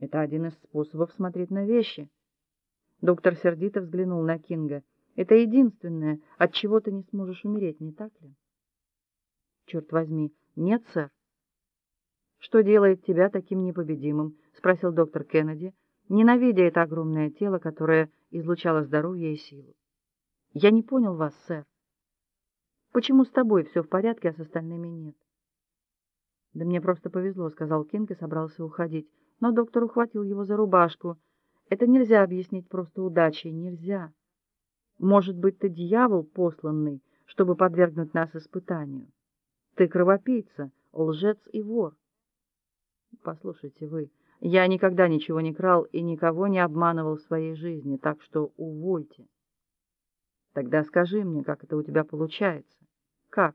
Это один из способов смотреть на вещи. Доктор сердито взглянул на Кинга. Это единственное, от чего ты не сможешь умереть, не так ли? Черт возьми, нет, сэр. Что делает тебя таким непобедимым? спросил доктор Кеннеди, ненавидя это огромное тело, которое излучало здоровье и силу. Я не понял вас, сэр. Почему с тобой все в порядке, а с остальными нет? Да мне просто повезло, сказал Кинг и собрался уходить, но доктор ухватил его за рубашку. Это нельзя объяснить просто удачей, нельзя. Может быть, ты дьявол посланный, чтобы подвергнуть нас испытанию. Ты кровопийца, лжец и вор. Послушайте вы, я никогда ничего не крал и никого не обманывал в своей жизни, так что увольте. Тогда скажи мне, как это у тебя получается? Как?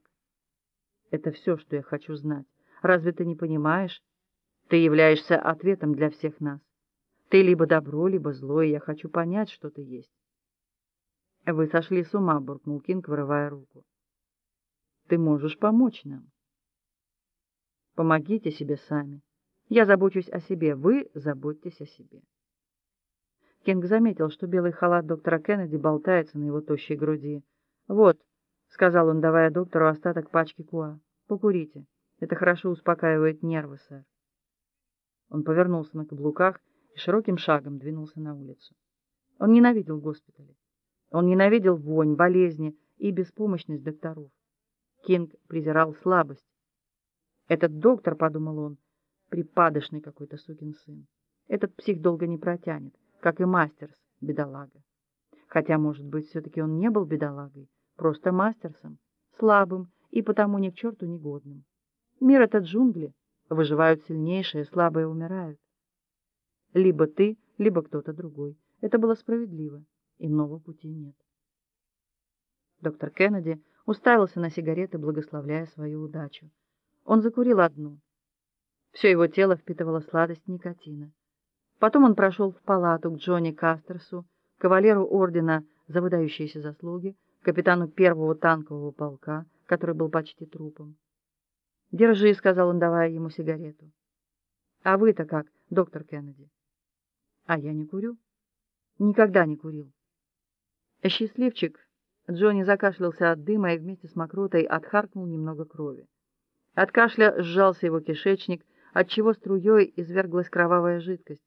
Это все, что я хочу знать. Разве ты не понимаешь? Ты являешься ответом для всех нас. Ты либо добро, либо зло, и я хочу понять, что ты есть. Вы сошли с ума, буркнул Кинг, вырывая руку. Ты можешь помочь нам. Помогите себе сами. Я забочусь о себе, вы заботьтесь о себе. Кинг заметил, что белый халат доктора Кеннеди болтается на его тощей груди. "Вот", сказал он, давая доктору остаток пачки куа. "Покурите. Это хорошо успокаивает нервы, сэр". Он повернулся на каблуках и широким шагом двинулся на улицу. Он ненавидел госпитали. Он ненавидел вонь, болезни и беспомощность докторов. Кинг презирал слабость. Этот доктор, подумал он, припадочный какой-то сукин сын. Этот псих долго не протянет, как и мастерс, бедолага. Хотя, может быть, все таки он не был бедолагой, просто мастерсом, слабым и потому ни к черту негодным. Мир это джунгли, выживают сильнейшие, слабые умирают. Либо ты, либо кто-то другой. Это было справедливо. Иного пути нет. Доктор Кеннеди уставился на сигареты, благословляя свою удачу. Он закурил одну. Все его тело впитывало сладость никотина. Потом он прошел в палату к Джонни Кастерсу, кавалеру ордена за выдающиеся заслуги, капитану первого танкового полка, который был почти трупом. "Держи", сказал он, давая ему сигарету. "А вы-то как, доктор Кеннеди?" "А я не курю. Никогда не курил". Счастливчик Джонни закашлялся от дыма и вместе с мокротой отхаркнул немного крови. От кашля сжался его кишечник, от чего струей изверглась кровавая жидкость,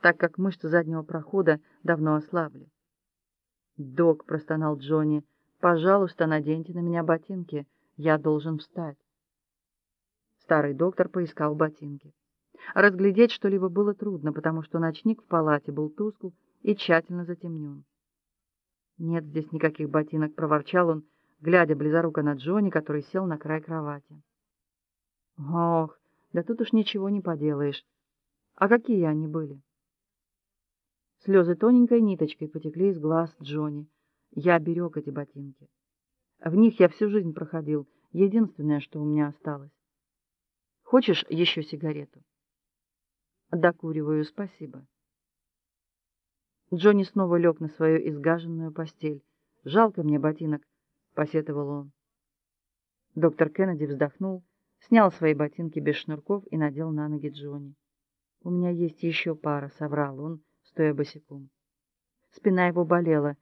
так как мышцы заднего прохода давно ослабли. "Док", простонал Джонни. "Пожалуйста, наденьте на меня ботинки. Я должен встать". Старый доктор поискал ботинки. Разглядеть что-либо было трудно, потому что ночник в палате был тускл и тщательно затемнен. Нет здесь никаких ботинок, проворчал он, глядя близоруко на Джонни, который сел на край кровати. Ох, да тут уж ничего не поделаешь. А какие они были? Слезы тоненькой ниточкой потекли из глаз Джонни. Я берег эти ботинки. В них я всю жизнь проходил, единственное, что у меня осталось. Хочешь еще сигарету? Докуриваю, спасибо. Джонни снова лег на свою изгаженную постель. Жалко мне ботинок, посетовал он. Доктор Кеннеди вздохнул, снял свои ботинки без шнурков и надел на ноги Джонни. У меня есть еще пара, соврал он, стоя босиком. Спина его болела.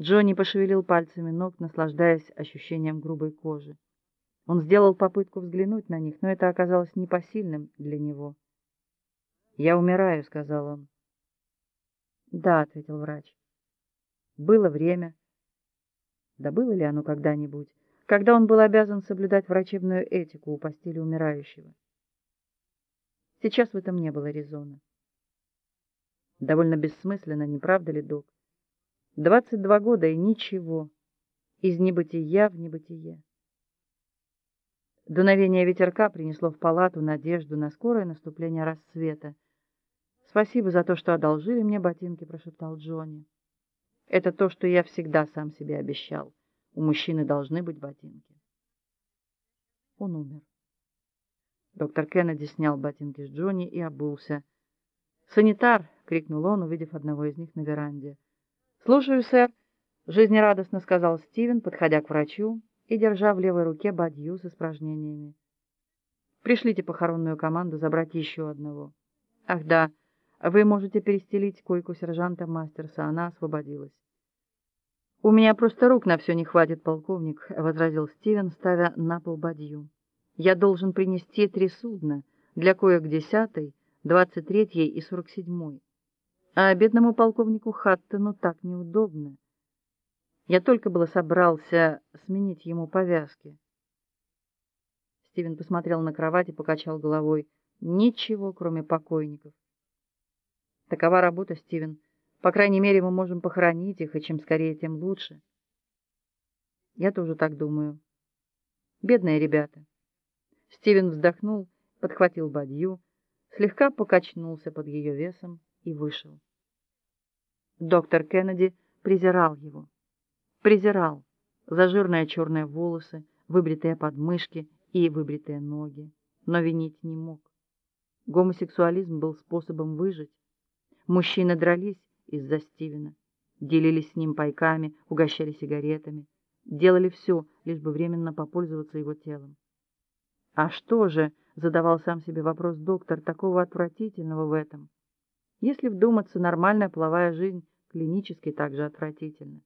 Джонни пошевелил пальцами ног, наслаждаясь ощущением грубой кожи. Он сделал попытку взглянуть на них, но это оказалось непосильным для него. "Я умираю", сказал он. "Да", ответил врач. Было время. Да было ли оно когда-нибудь, когда он был обязан соблюдать врачебную этику у постели умирающего? Сейчас в этом не было резона. Довольно бессмысленно, не правда ли, док? Двадцать два года и ничего. Из небытия в небытие. Дуновение ветерка принесло в палату надежду на скорое наступление рассвета. Спасибо за то, что одолжили мне ботинки, прошептал Джонни. Это то, что я всегда сам себе обещал. У мужчины должны быть ботинки. Он умер. Доктор Кеннеди снял ботинки с Джонни и обулся. "Санитар!" крикнул он, увидев одного из них на веранде. "Слушаю, сэр", жизнерадостно сказал Стивен, подходя к врачу и держа в левой руке бадью с испражнениями. Пришлите похоронную команду забрать еще одного. Ах да, Вы можете перестелить койку сержанта Мастерса, она освободилась. У меня просто рук на все не хватит, полковник, возразил Стивен, ставя на пол бадью. Я должен принести три судна для коек десятой, двадцать третьей и сорок седьмой. А бедному полковнику Хаттону так неудобно. Я только было собрался сменить ему повязки. Стивен посмотрел на кровать и покачал головой. Ничего, кроме покойников. Такова работа, Стивен. По крайней мере, мы можем похоронить их, и чем скорее, тем лучше. Я тоже так думаю. Бедные ребята. Стивен вздохнул, подхватил бадью, слегка покачнулся под ее весом и вышел. Доктор Кеннеди презирал его. Презирал за жирные черные волосы, выбритые подмышки и выбритые ноги, но винить не мог. Гомосексуализм был способом выжить. Мужчины дрались из-за Стивена, делились с ним пайками, угощали сигаретами, делали все, лишь бы временно попользоваться его телом. А что же, задавал сам себе вопрос доктор, такого отвратительного в этом? Если вдуматься, нормальная половая жизнь клинически также отвратительна.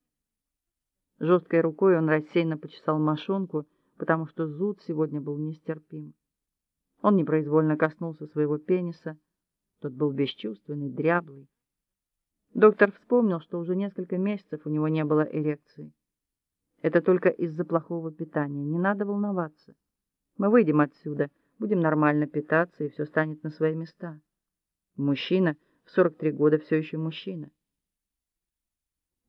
Жесткой рукой он рассеянно почесал мошонку, потому что зуд сегодня был нестерпим. Он непроизвольно коснулся своего пениса. Тот был бесчувственный, дряблый. Доктор вспомнил, что уже несколько месяцев у него не было эрекции. Это только из-за плохого питания. Не надо волноваться. Мы выйдем отсюда, будем нормально питаться, и все станет на свои места. Мужчина в 43 года все еще мужчина.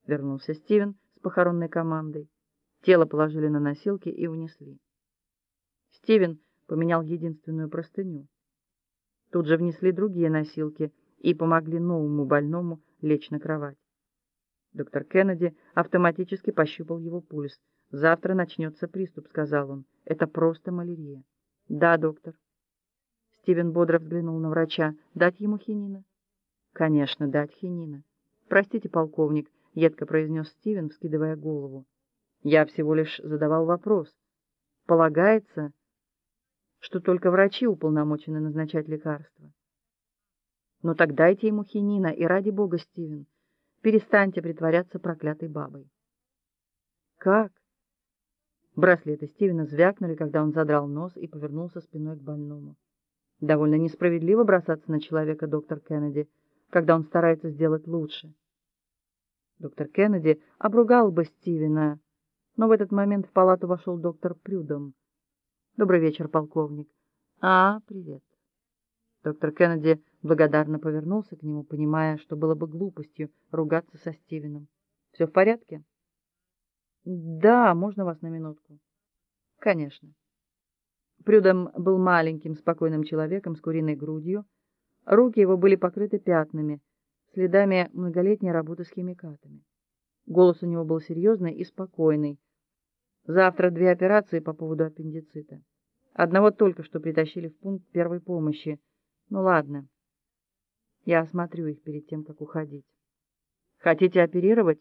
Вернулся Стивен похоронной командой. Тело положили на носилки и унесли. Стивен поменял единственную простыню. Тут же внесли другие носилки и помогли новому больному лечь на кровать. Доктор Кеннеди автоматически пощупал его пульс. Завтра начнется приступ, сказал он. Это просто малярия. Да, доктор. Стивен бодро взглянул на врача. Дать ему хинина? Конечно, дать хинина. Простите, полковник, — едко произнес Стивен, вскидывая голову. «Я всего лишь задавал вопрос. Полагается, что только врачи уполномочены назначать лекарства. Но так дайте ему хинина, и ради бога, Стивен, перестаньте притворяться проклятой бабой». «Как?» Браслеты Стивена звякнули, когда он задрал нос и повернулся спиной к больному. Довольно несправедливо бросаться на человека, доктор Кеннеди, когда он старается сделать лучше. Доктор Кеннеди обругал бы Стивена, но в этот момент в палату вошел доктор Прюдом. Добрый вечер, полковник. А, привет. Доктор Кеннеди благодарно повернулся к нему, понимая, что было бы глупостью ругаться со Стивеном. Все в порядке? Да, можно вас на минутку? Конечно. Прюдом был маленьким, спокойным человеком с куриной грудью. Руки его были покрыты пятнами следами многолетней работы с химикатами. Голос у него был серьезный и спокойный. Завтра две операции по поводу аппендицита. Одного только что притащили в пункт первой помощи. Ну ладно. Я осмотрю их перед тем, как уходить. Хотите оперировать?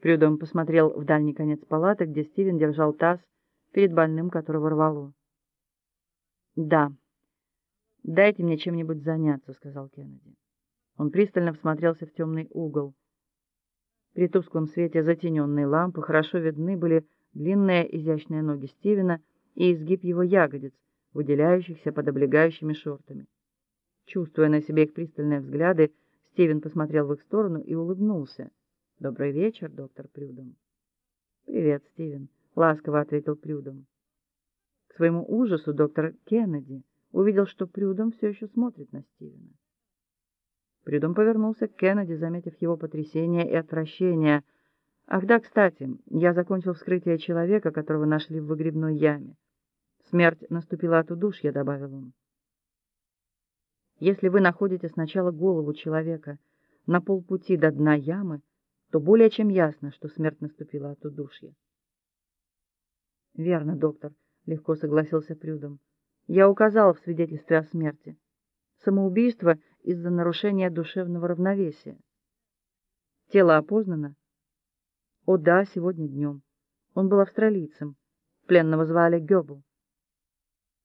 Прюдом посмотрел в дальний конец палаты, где Стивен держал таз перед больным, которого рвало. Да. Дайте мне чем-нибудь заняться, сказал Кеннеди. Он пристально всмотрелся в темный угол. При тусклом свете затененной лампы хорошо видны были длинные изящные ноги Стивена и изгиб его ягодиц, выделяющихся под облегающими шортами. Чувствуя на себе их пристальные взгляды, Стивен посмотрел в их сторону и улыбнулся. «Добрый вечер, доктор Прюдом». «Привет, Стивен», — ласково ответил Прюдом. К своему ужасу доктор Кеннеди увидел, что Прюдом все еще смотрит на Стивена. Придом повернулся к Кеннеди, заметив его потрясение и отвращение. «Ах да, кстати, я закончил вскрытие человека, которого нашли в выгребной яме. Смерть наступила от удушья», — добавил он. «Если вы находите сначала голову человека на полпути до дна ямы, то более чем ясно, что смерть наступила от удушья». «Верно, доктор», — легко согласился Прюдом. «Я указал в свидетельстве о смерти. Самоубийство из-за нарушения душевного равновесия. Тело опознано? О да, сегодня днем. Он был австралийцем. Пленного звали Гёбл.